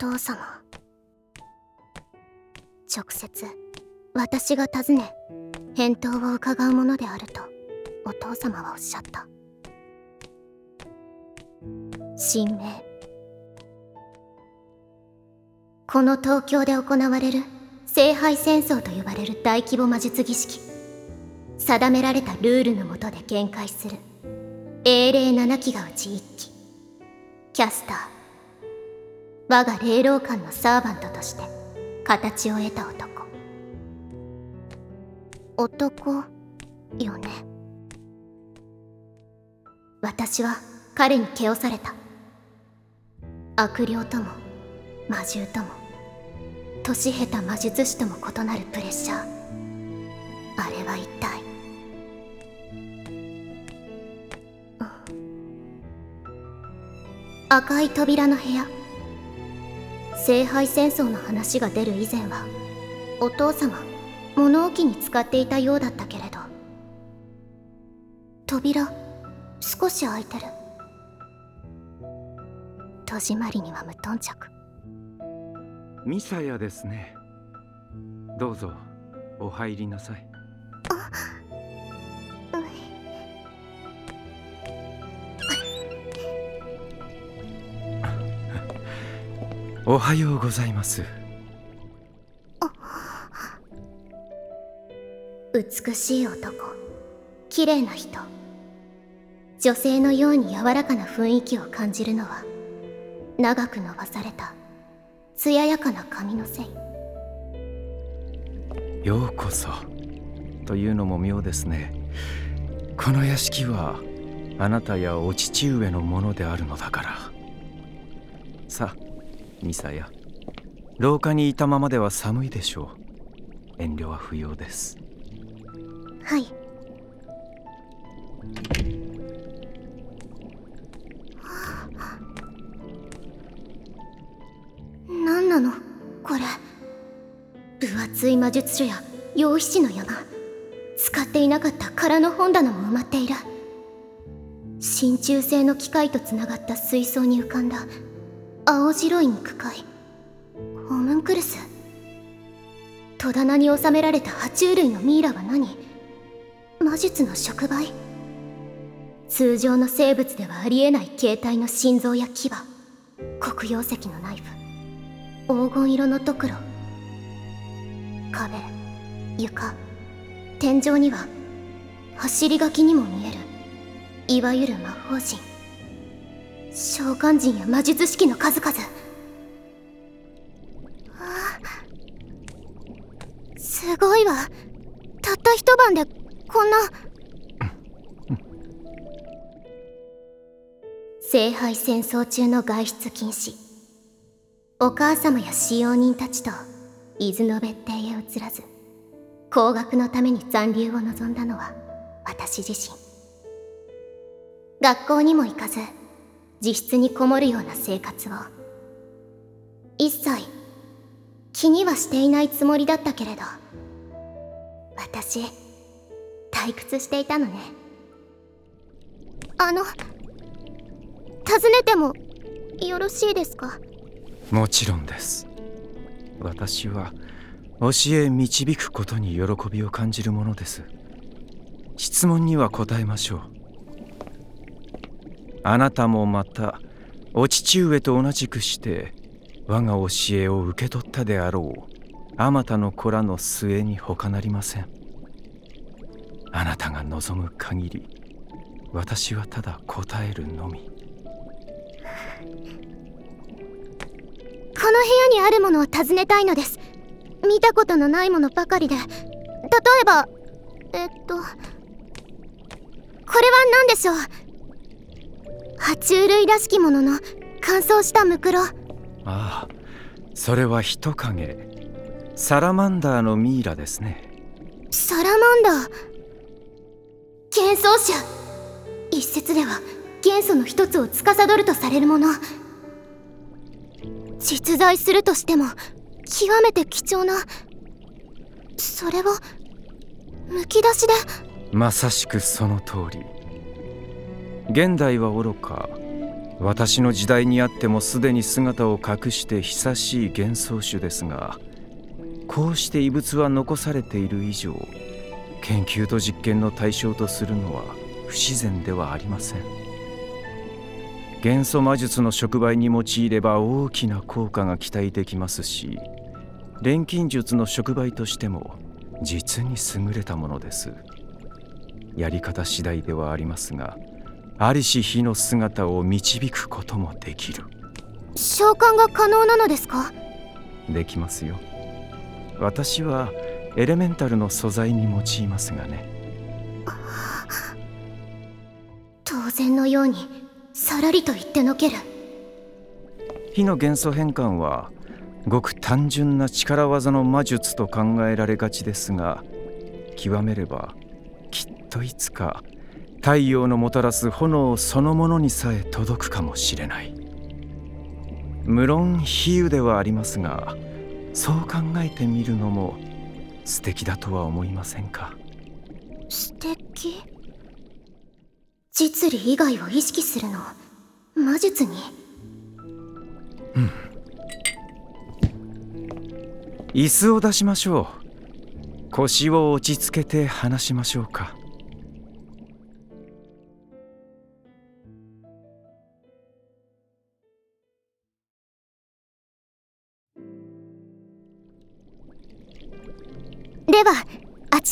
父様。直接私が尋ね返答を伺うものであるとお父様はおっしゃった。神明。この東京で行われる聖杯戦争と呼ばれる大規模魔術儀式。定められたルールのもとで限界する英霊7機がうち1機キャスター我が霊老館のサーバントとして形を得た男。男よね。私は彼に蹴押された。悪霊とも魔獣とも年下手魔術師とも異なるプレッシャー。あれは一体。赤い扉の部屋。聖杯戦争の話が出る以前はお父様物置に使っていたようだったけれど。扉少し開いてる。戸締まりには無頓着。ミサヤですね。どうぞお入りなさい。おはようございます。美しい男。綺麗な人。女性のように柔らかな雰囲気を感じるのは長く伸ばされた艶やかな髪のせい。ようこそ。というのも妙ですね。この屋敷はあなたやお父上のものであるのだから。さあミサヤ。廊下にいたままでは寒いでしょう。遠慮は不要です。はい。何なの？これ。分厚い魔術書や用紙の山。使っていなかった空の本棚も埋まっている。真鍮製の機械とつながった水槽に浮かんだ青白い肉塊。ホムンクルス。戸棚に収められた爬虫類のミイラは何？魔術の触媒？通常の生物ではありえない形態の心臓や牙。黒曜石のナイフ。黄金色のドクロ。壁床。天井には走り書きにも見える。いわゆる魔法陣。召喚人や魔術式の数々。すごいわ。たった一晩でこんな。聖杯戦争中の外出禁止。お母様や使用人たちと伊豆の別邸へ移らず高額のために残留を望んだのは私自身。学校にも行かず自室にこもるような生活を。一切気にはしていないつもりだったけれど。私退屈していたのね。あの尋ねてもよろしいですか？もちろんです。私は教え導くことに喜びを感じるものです。質問には答えましょう。あなたもまたお父上と同じくして我が教えを受け取ったであろうあまたの子らの末に他なりません。あなたが望む限り私はただ答えるのみ。この部屋にあるものを尋ねたいのです。見たことのないものばかりで。例えばえっとこれは何でしょう？爬虫類らしきものの乾燥したムクロ。ああそれは人影。サラマンダーのミイラですね。サラマンダー？幻想者一説では元素の一つを司るとされるもの。実在するとしても極めて貴重な。それをむき出しで。まさしくその通り現代はおろか。私の時代にあってもすでに姿を隠して久しい幻想種ですがこうして異物は残されている以上研究と実験の対象とするのは不自然ではありません。元素魔術の触媒に用いれば大きな効果が期待できますし錬金術の触媒としても実に優れたものです。やり方次第ではありますがありし日の姿を導くこともできる。召喚が可能なのですか？できますよ。私はエレメンタルの素材に用いますがね。当然のようにさらりと言ってのける。火の元素変換はごく単純な力技の魔術と考えられがちですが極めればきっといつか太陽のもたらす炎そのものにさえ届くかもしれない。無論比喩ではありますがそう考えてみるのも素敵だとは思いませんか？素敵？実利以外を意識するの魔術に？うん。椅子を出しましょう。腰を落ち着けて話しましょうか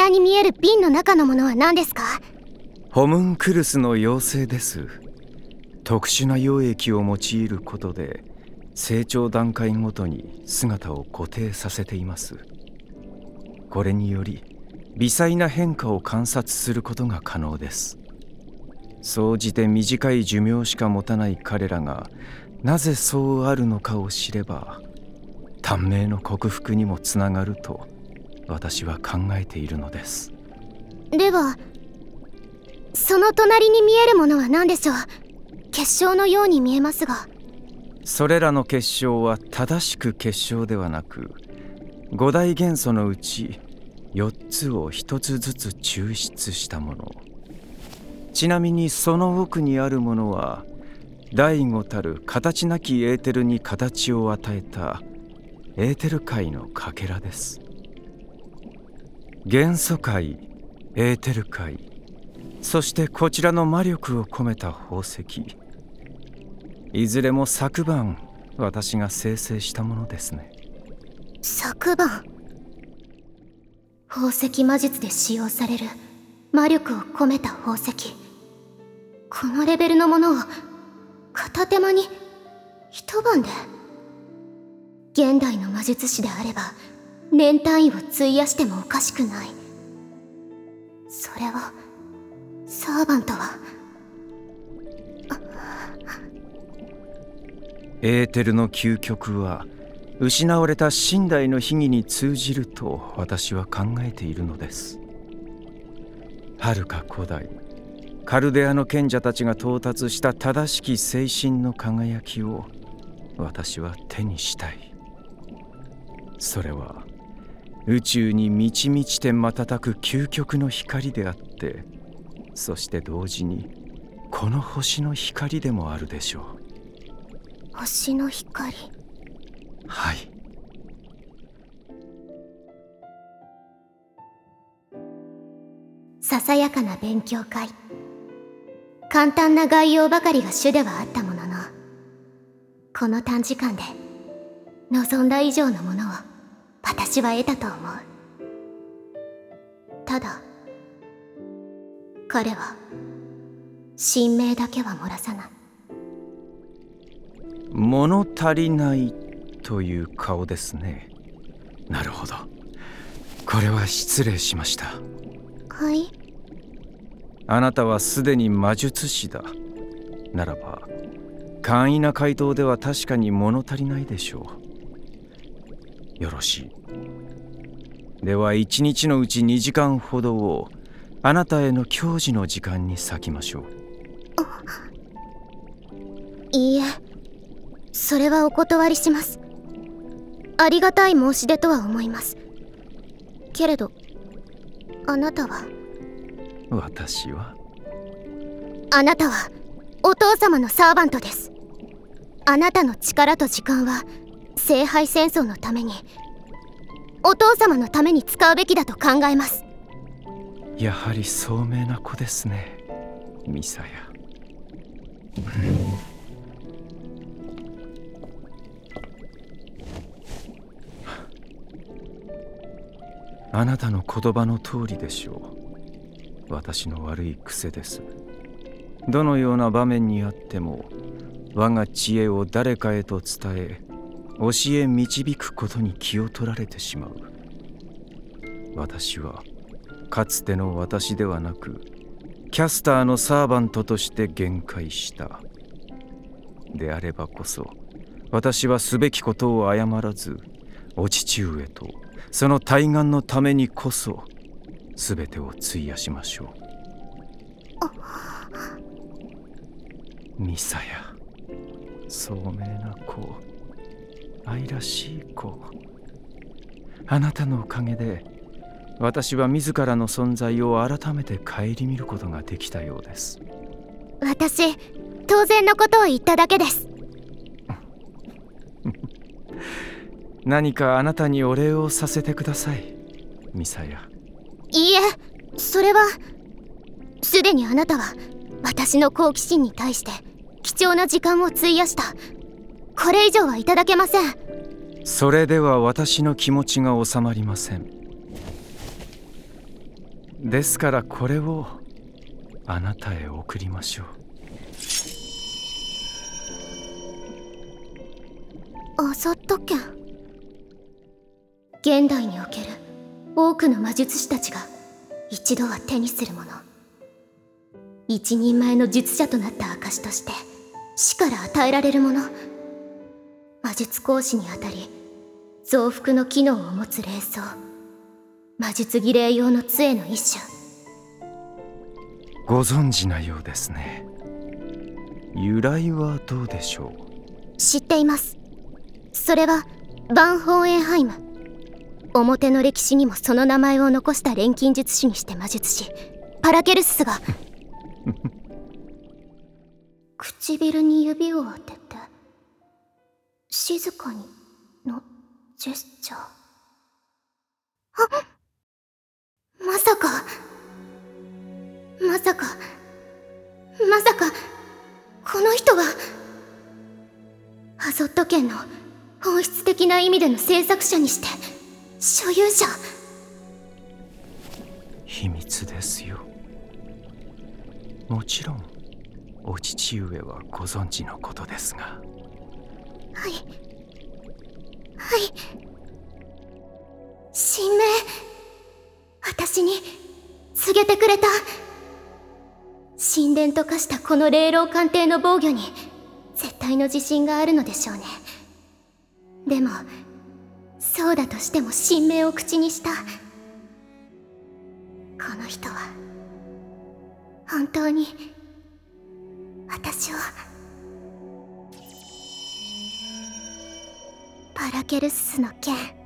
らに見える瓶の中のものは何ですか？ホムンクルスの妖精です。特殊な溶液を用いることで成長段階ごとに姿を固定させています。これにより微細な変化を観察することが可能です。総じて短い寿命しか持たない彼らがなぜそうあるのかを知れば短命の克服にもつながると私は考えているのです。ではその隣に見えるものは何でしょう？結晶のように見えますが。それらの結晶は正しく結晶ではなく五大元素のうち4つを1つずつ抽出したもの。ちなみにその奥にあるものは第五たる形なきエーテルに形を与えたエーテル界のかけらです元素界エーテル界そしてこちらの魔力を込めた宝石。いずれも昨晩私が生成したものですね。昨晩宝石魔術で使用される魔力を込めた宝石。このレベルのものを片手間に一晩で。現代の魔術師であれば年単位を費やしてもおかしくない。それをサーバントは。エーテルの究極は失われた寝台の秘儀に通じると私は考えているのです。はるか古代カルデアの賢者たちが到達した正しき精神の輝きを私は手にしたい。それは宇宙に満ち満ちて瞬く究極の光であってそして同時にこの星の光でもあるでしょう。星の光。はい。ささやかな勉強会。簡単な概要ばかりが主ではあったもののこの短時間で望んだ以上のものを私は得たと思う。ただ彼は神明だけは漏らさない。物足りないという顔ですね。なるほど。これは失礼しました。はい。あなたはすでに魔術師だ。ならば簡易な回答では確かに物足りないでしょうよろしい。では一日のうち2時間ほどをあなたへの教示の時間に割きましょう。いいえ。それはお断りします。ありがたい申し出とは思います。けれどあなたは？私は？あなたはお父様のサーバントです。あなたの力と時間は聖杯戦争のためにお父様のために使うべきだと考えます。やはり聡明な子ですねミサヤ。あなたの言葉の通りでしょう。私の悪い癖です。どのような場面にあっても我が知恵を誰かへと伝え教え導くことに気を取られてしまう。私はかつての私ではなくキャスターのサーバントとして限界した。であればこそ私はすべきことを誤らずお父上とその対岸のためにこそ全てを費やしましょう。ミサヤ聡明な子。愛らしい子。あなたのおかげで私は自らの存在を改めて顧みることができたようです。私当然のことを言っただけです。何かあなたにお礼をさせてくださいミサヤ。いいえそれはすでにあなたは私の好奇心に対して貴重な時間を費やしたこれ以上はいただけません。それでは私の気持ちが収まりません。ですからこれをあなたへ送りましょう。アザット剣現代における多くの魔術師たちが一度は手にするもの。一人前の術者となった証として死から与えられるもの魔術講師にあたり増幅の機能を持つ霊装魔術儀礼用の杖の一種。ご存知なようですね。由来はどうでしょう？知っています。それはバンホーエンハイム。表の歴史にもその名前を残した錬金術師にして魔術師パラケルススが。唇に指を当てて静かにのジェスチャー。あまさか。まさか。まさかこの人はアゾット圏の本質的な意味での制作者にして所有者。秘密ですよ。もちろんお父上はご存知のことですが。はい。はい。神明私に告げてくれた。神殿と化したこの霊老官邸の防御に絶対の自信があるのでしょうね。でもそうだとしても神明を口にした。この人は本当に私をパラケルススの剣。